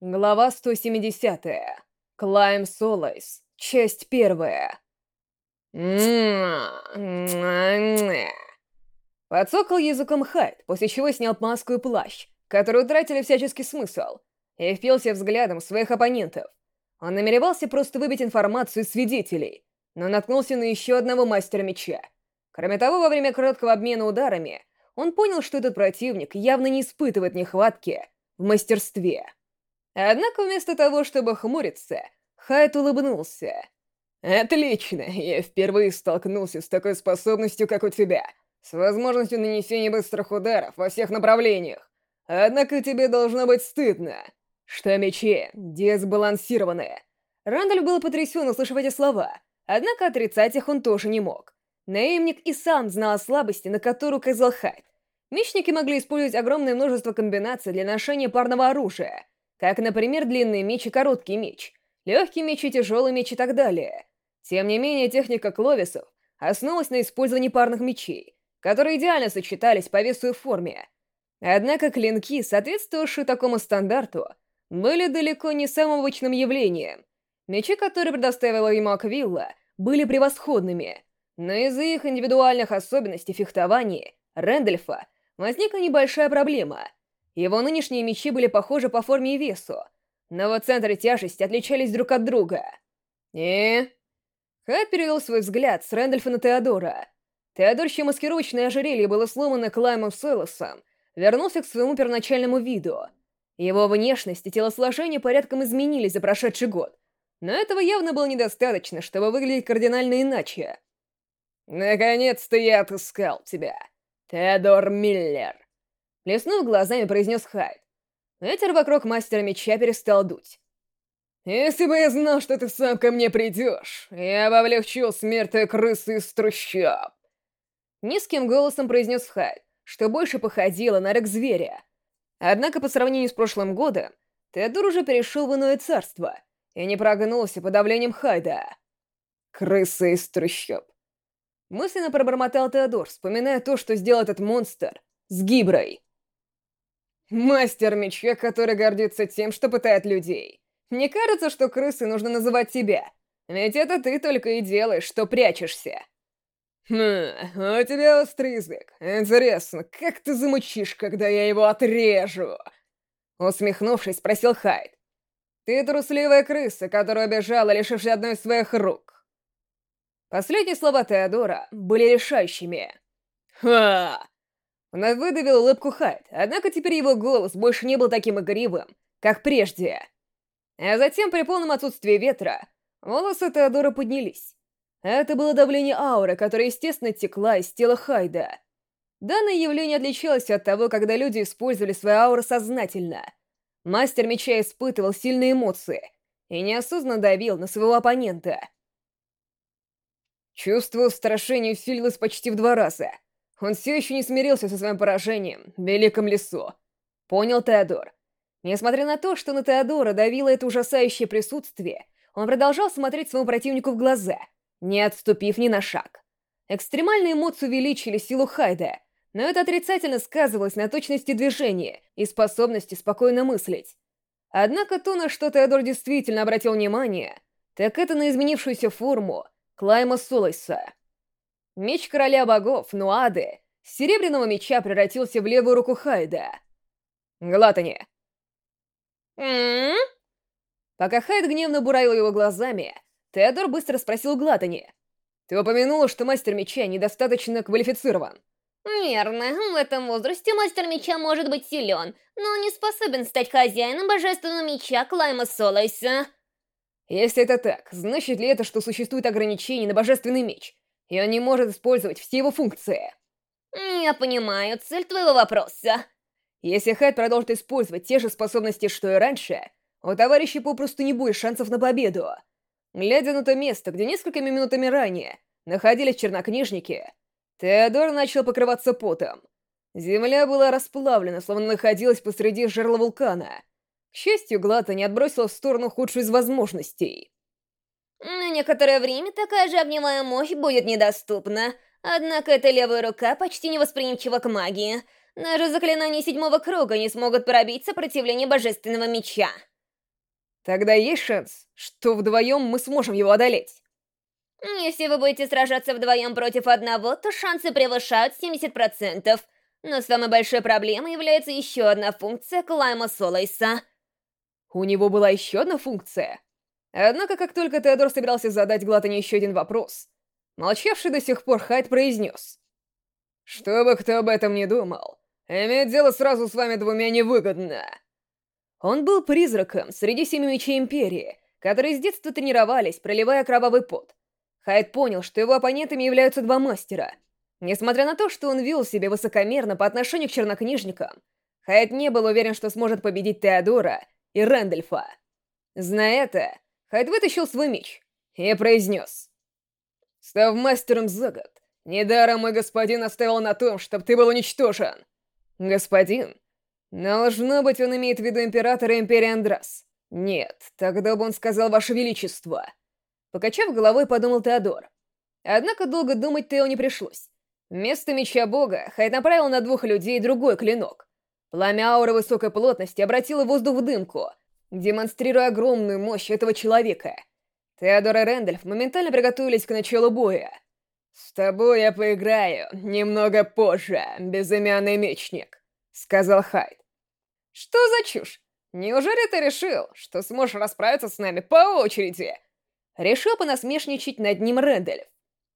Глава 170. Клайм Солайс. Часть первая. Подсокал языком Хайд, после чего снял маску и плащ, которые утратили всяческий смысл, и впился взглядом в своих оппонентов. Он намеревался просто выбить информацию из свидетелей, но наткнулся на еще одного мастера меча. Кроме того, во время короткого обмена ударами, он понял, что этот противник явно не испытывает нехватки в мастерстве. Однако вместо того, чтобы хмуриться, Хайт улыбнулся. «Отлично! Я впервые столкнулся с такой способностью, как у тебя, с возможностью нанесения быстрых ударов во всех направлениях. Однако тебе должно быть стыдно, что мечи дисбалансированы». Рандаль был потрясен, услышав эти слова, однако отрицать их он тоже не мог. Наемник и сам знал о слабости, на которую указал Хайт. Мечники могли использовать огромное множество комбинаций для ношения парного оружия — как, например, длинный меч и короткий меч, легкий меч и тяжелый меч и так далее. Тем не менее, техника кловисов основывалась на использовании парных мечей, которые идеально сочетались по весу и форме. Однако клинки, соответствующие такому стандарту, были далеко не самым обычным явлением. Мечи, которые предоставила ему Аквилла, были превосходными, но из-за их индивидуальных особенностей фехтования Рэндольфа возникла небольшая проблема — его нынешние мечи были похожи по форме и весу, но вот центры тяжести отличались друг от друга. И... Хэт перевел свой взгляд с Рэндольфа на Теодора. Теодор, чье маскировочное ожерелье было сломано Клаймом Сойлосом, вернулся к своему первоначальному виду. Его внешность и телосложение порядком изменились за прошедший год, но этого явно было недостаточно, чтобы выглядеть кардинально иначе. «Наконец-то я отыскал тебя, Теодор Миллер!» Плеснув глазами, произнес Хайд. Ветер вокруг мастера меча перестал дуть. «Если бы я знал, что ты сам ко мне придешь, я бы облегчил смерть крысы из трущоб!» Низким голосом произнес Хайд, что больше походило на рык зверя. Однако по сравнению с прошлым годом, Теодор уже перешел в иное царство и не прогнулся под давлением Хайда. «Крысы из трущоб!» Мысленно пробормотал Теодор, вспоминая то, что сделал этот монстр с Гиброй. Мастер меча, который гордится тем, что пытает людей. Не кажется, что крысы нужно называть тебя. Ведь это ты только и делаешь, что прячешься. Хм, у тебя острый язык. Интересно, как ты замучишь, когда я его отрежу? Усмехнувшись, спросил Хайд. Ты трусливая крыса, которая убежала, лишившись одной из своих рук. Последние слова Теодора были решающими. Ха! Он выдавил улыбку Хайд, однако теперь его голос больше не был таким игривым, как прежде. А затем, при полном отсутствии ветра, волосы Теодора поднялись. Это было давление ауры, которое, естественно, текла из тела Хайда. Данное явление отличалось от того, когда люди использовали свои ауры сознательно. Мастер меча испытывал сильные эмоции и неосознанно давил на своего оппонента. Чувство устрашения усилилось почти в два раза — он все еще не смирился со своим поражением в Великом лесу. Понял Теодор. Несмотря на то, что на Теодора давило это ужасающее присутствие, он продолжал смотреть своему противнику в глаза, не отступив ни на шаг. Экстремальные эмоции увеличили силу Хайда, но это отрицательно сказывалось на точности движения и способности спокойно мыслить. Однако то, на что Теодор действительно обратил внимание, так это на изменившуюся форму Клайма Солойса. Меч короля богов, Нуады, с серебряного меча превратился в левую руку Хайда. Глатани. «М-м-м?» Пока Хайд гневно буравил его глазами, Теодор быстро спросил Глатани. «Ты упомянула, что мастер меча недостаточно квалифицирован». «Верно. В этом возрасте мастер меча может быть силен, но не способен стать хозяином божественного меча Клайма Солайса». «Если это так, значит ли это, что существует ограничение на божественный меч?» И он не может использовать все его функции. Я понимаю цель твоего вопроса. Если Хайд продолжит использовать те же способности, что и раньше, у товарища попросту не будет шансов на победу. Глядя на то место, где несколькими минутами ранее находились чернокнижники, Теодор начал покрываться потом. Земля была расплавлена, словно находилась посреди жерла вулкана. К счастью, Глата не отбросила в сторону худшую из возможностей. На некоторое время такая же огневая мощь будет недоступна. Однако эта левая рука почти невосприимчива к магии. Даже заклинания седьмого круга не смогут пробить сопротивление божественного меча. Тогда есть шанс, что вдвоем мы сможем его одолеть. Если вы будете сражаться вдвоем против одного, то шансы превышают 70%. Но самой большой проблемой является еще одна функция Клайма Солайса. У него была еще одна функция. Однако, как только Теодор собирался задать Глатане еще один вопрос, молчавший до сих пор Хайд произнес. «Что бы кто об этом не думал, иметь дело сразу с вами двумя невыгодно». Он был призраком среди семи мечей Империи, которые с детства тренировались, проливая кровавый пот. Хайд понял, что его оппонентами являются два мастера. Несмотря на то, что он вел себя высокомерно по отношению к чернокнижникам, Хайд не был уверен, что сможет победить Теодора и Рэндольфа. Зная это, Хайд вытащил свой меч и произнес. «Став мастером за год, недаром мой господин оставил на том, чтобы ты был уничтожен». «Господин?» Должно быть, он имеет в виду императора Империи Андрас. Нет, тогда бы он сказал «Ваше Величество». Покачав головой, подумал Теодор. Однако долго думать Тео не пришлось. Вместо меча бога Хайд направил на двух людей другой клинок. Пламя ауры высокой плотности обратило воздух в дымку, демонстрируя огромную мощь этого человека. Теодор и Рэндальф моментально приготовились к началу боя. «С тобой я поиграю немного позже, безымянный мечник», — сказал Хайд. «Что за чушь? Неужели ты решил, что сможешь расправиться с нами по очереди?» Решил понасмешничать над ним Рэндальф.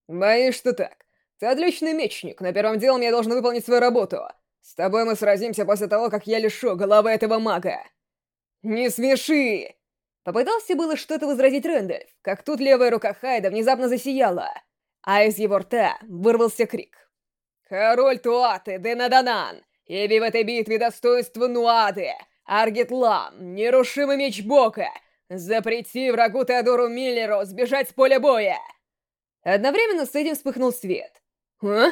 «Боюсь, что так. Ты отличный мечник, но первым делом я должен выполнить свою работу. С тобой мы сразимся после того, как я лишу головы этого мага». «Не смеши!» Попытался было что-то возразить Рэндальф, как тут левая рука Хайда внезапно засияла, а из его рта вырвался крик. «Король Туаты, Денаданан, яви в этой битве достоинство Нуады, Аргитлам, нерушимый меч Бока, запрети врагу Теодору Миллеру сбежать с поля боя!» Одновременно с этим вспыхнул свет. «А?»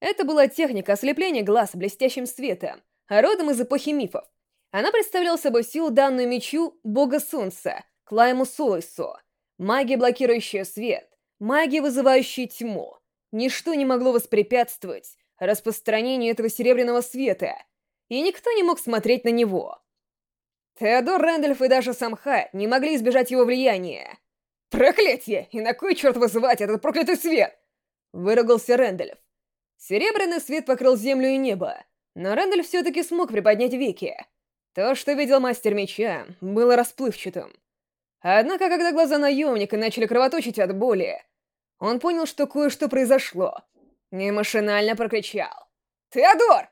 Это была техника ослепления глаз блестящим светом, родом из эпохи мифов, она представляла собой силу, данную мечу бога солнца, Клайму Солойсу. Магия, блокирующая свет, магия, вызывающая тьму. Ничто не могло воспрепятствовать распространению этого серебряного света, и никто не мог смотреть на него. Теодор Рэндольф и даже сам Ха не могли избежать его влияния. «Проклятие! И на кой черт вызывать этот проклятый свет?» Выругался Рэндольф. Серебряный свет покрыл землю и небо, но Рэндольф все-таки смог приподнять веки. То, что видел мастер меча, было расплывчатым. Однако, когда глаза наемника начали кровоточить от боли, он понял, что кое-что произошло. И машинально прокричал. «Теодор!»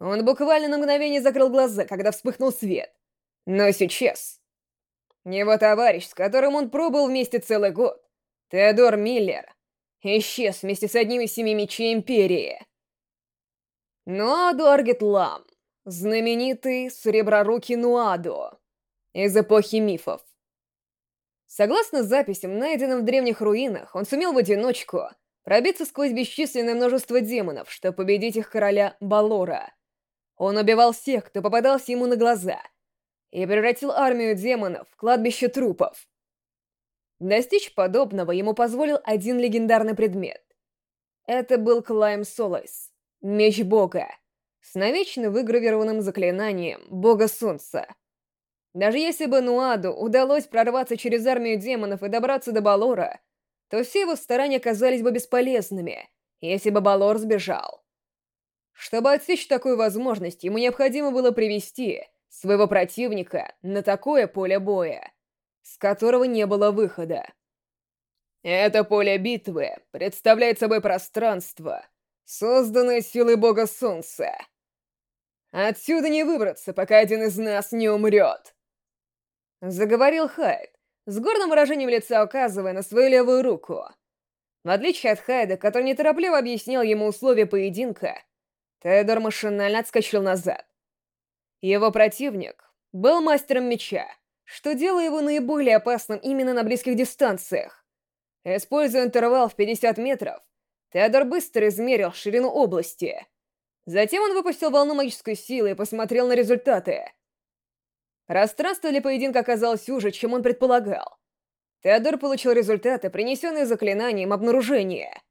Он буквально на мгновение закрыл глаза, когда вспыхнул свет. Но сейчас... Его товарищ, с которым он пробыл вместе целый год, Теодор Миллер, исчез вместе с одним из семи мечей Империи. Но Дуаргет Лам Знаменитый Среброрукий Нуадо из эпохи мифов. Согласно записям, найденным в древних руинах, он сумел в одиночку пробиться сквозь бесчисленное множество демонов, чтобы победить их короля Балора. Он убивал всех, кто попадался ему на глаза, и превратил армию демонов в кладбище трупов. Достичь подобного ему позволил один легендарный предмет. Это был Клайм Солайс, меч бога с навечно выгравированным заклинанием Бога Солнца. Даже если бы Нуаду удалось прорваться через армию демонов и добраться до Балора, то все его старания оказались бы бесполезными, если бы Балор сбежал. Чтобы отсечь такую возможность, ему необходимо было привести своего противника на такое поле боя, с которого не было выхода. Это поле битвы представляет собой пространство, созданное силой Бога Солнца. Отсюда не выбраться, пока один из нас не умрет!» Заговорил Хайд, с гордым выражением лица указывая на свою левую руку. В отличие от Хайда, который неторопливо объяснял ему условия поединка, Теодор машинально отскочил назад. Его противник был мастером меча, что делало его наиболее опасным именно на близких дистанциях. Используя интервал в 50 метров, Теодор быстро измерил ширину области — Затем он выпустил волну магической силы и посмотрел на результаты. Пространство для поединка оказалось уже, чем он предполагал. Теодор получил результаты, принесенные заклинанием обнаружения.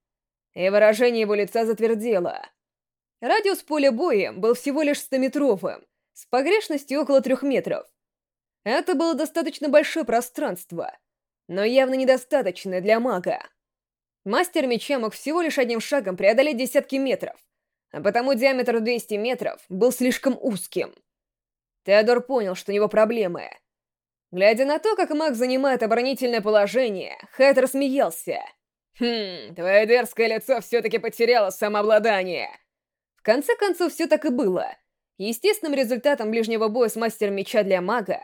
И выражение его лица затвердело. Радиус поля боя был всего лишь стометровым, с погрешностью около трех метров. Это было достаточно большое пространство, но явно недостаточное для мага. Мастер меча мог всего лишь одним шагом преодолеть десятки метров, а потому диаметр 200 метров был слишком узким. Теодор понял, что у него проблемы. Глядя на то, как маг занимает оборонительное положение, Хайт рассмеялся. «Хм, твое дерзкое лицо все-таки потеряло самообладание!» В конце концов, все так и было. Естественным результатом ближнего боя с мастером меча для мага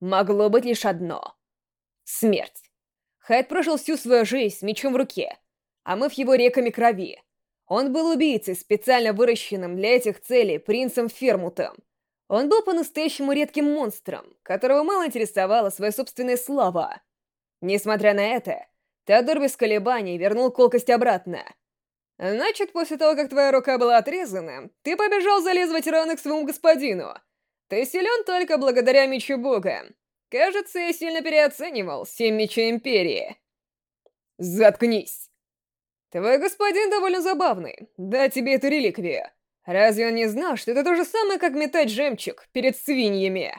могло быть лишь одно — смерть. Хайд прожил всю свою жизнь с мечом в руке, омыв его реками крови. Он был убийцей, специально выращенным для этих целей принцем Фермутом. Он был по-настоящему редким монстром, которого мало интересовала своя собственная слава. Несмотря на это, Теодор без колебаний вернул колкость обратно. «Значит, после того, как твоя рука была отрезана, ты побежал залезывать раны к своему господину. Ты силен только благодаря мечу бога. Кажется, я сильно переоценивал семь мечей Империи. Заткнись. Твой господин довольно забавный. Да тебе эту реликвию. Разве он не знал, что это то же самое, как метать жемчуг перед свиньями?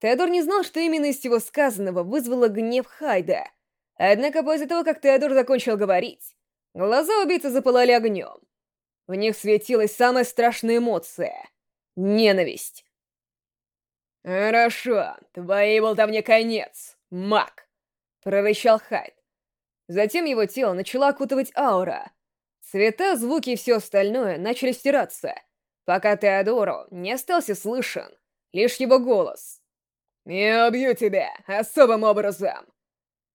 Теодор не знал, что именно из всего сказанного вызвало гнев Хайда. Однако после того, как Теодор закончил говорить, глаза убийцы запылали огнем. В них светилась самая страшная эмоция — ненависть. «Хорошо, твоей болтовне конец, маг!» — прорычал Хайд. Затем его тело начала окутывать аура. Цвета, звуки и все остальное начали стираться, пока Теодору не остался слышен лишь его голос. «Я убью тебя особым образом!»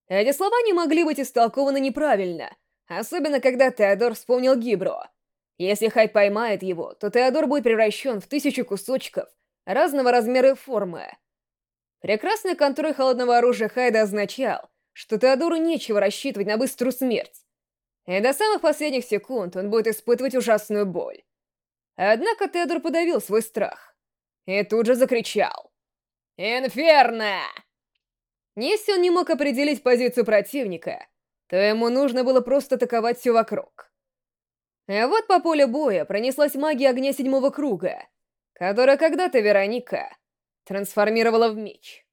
Эти слова не могли быть истолкованы неправильно, особенно когда Теодор вспомнил Гибро. Если Хайд поймает его, то Теодор будет превращен в тысячу кусочков разного размера и формы. Прекрасный контроль холодного оружия Хайда означал, что Теодору нечего рассчитывать на быструю смерть. И до самых последних секунд он будет испытывать ужасную боль. Однако Теодор подавил свой страх. И тут же закричал. «Инферно!» Если он не мог определить позицию противника, то ему нужно было просто атаковать все вокруг. А вот по полю боя пронеслась магия огня седьмого круга, которая когда-то Вероника трансформировала в меч.